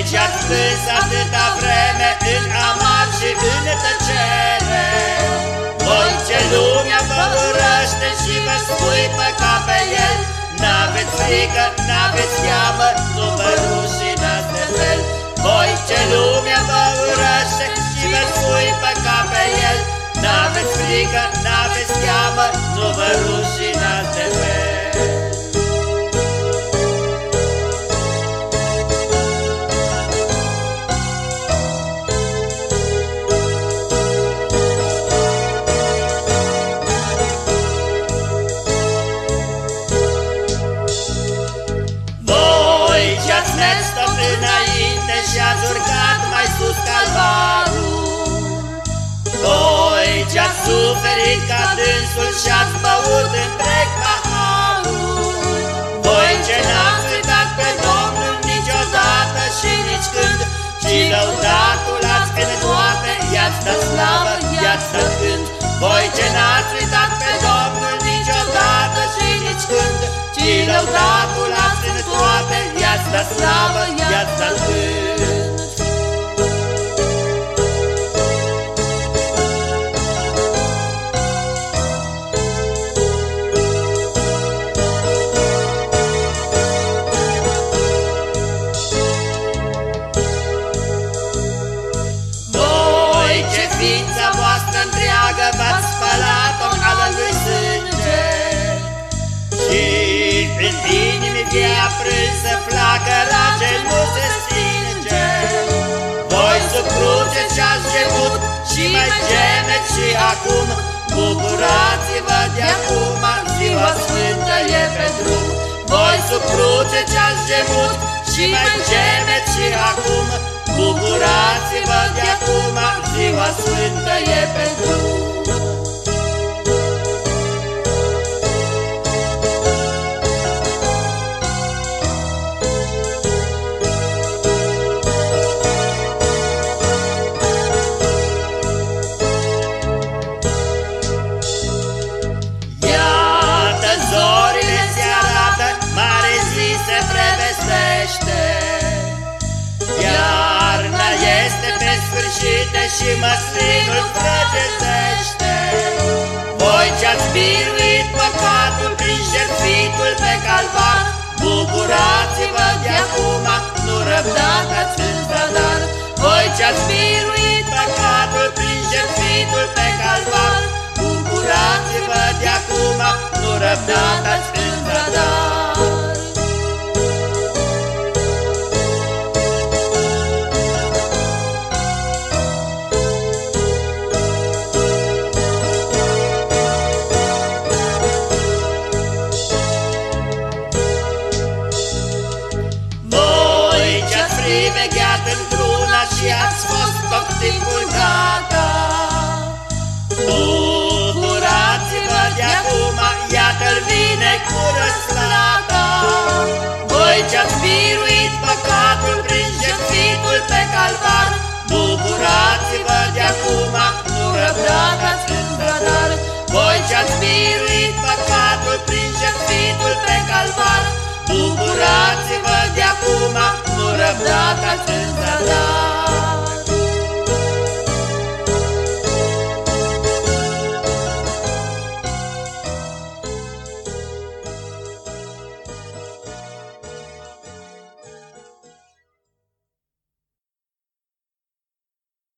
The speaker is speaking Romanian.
Voi ce-ați plâns atâta vreme în amar și în tăcere, Voi ce lumea vă urăște și vă scuipă ca pe el, N-aveți frică, n-aveți teamă, nu vă rușinați de fel, Voi ce lumea vă urăște și vă scuipă ca pe el, N-aveți frică, n-aveți teamă, nu vă rușinați de fel. Suferit ca dânsul și ați băut întreg paharul. Voi ce n-ați uitat pe Domnul niciodată și nici când, și lăudatul ați în toate, i-ați dat slavă, i-ați dat cânt. Voi ce n-ați uitat pe Domnul niciodată și nici când, ci lăudatul ați în toate, i-ați dat slavă, i-ați dat cânt. Ființa voastră întreagă v-ați spălat-o ala lui sânge. Și în inimi vie aprânsă flacăra ce nu se stinge. Voi sub cruce ce-ați gemut și mai gemeți și acum Bucurați-vă de acum, ziua sfântă e pe drum. Voi sub cruce ce-ați gemut și mai ziua sfântă e pentru și măslinul frăgezește Voi ce-ați biruit păcatul prin jertfitul pe calvar Bucurați-vă de acum, nu răbdați în zadar Voi ce-ați biruit privegheat într-una și ați fost tot timpul gata. Bucurați-vă de acum, iată-l vine cu răsplata. Voi ce-ați biruit păcatul prin jertfitul pe calvar, Bucurați-vă de acum, nu răbdați în zadar. Voi ce-ați biruit calvar,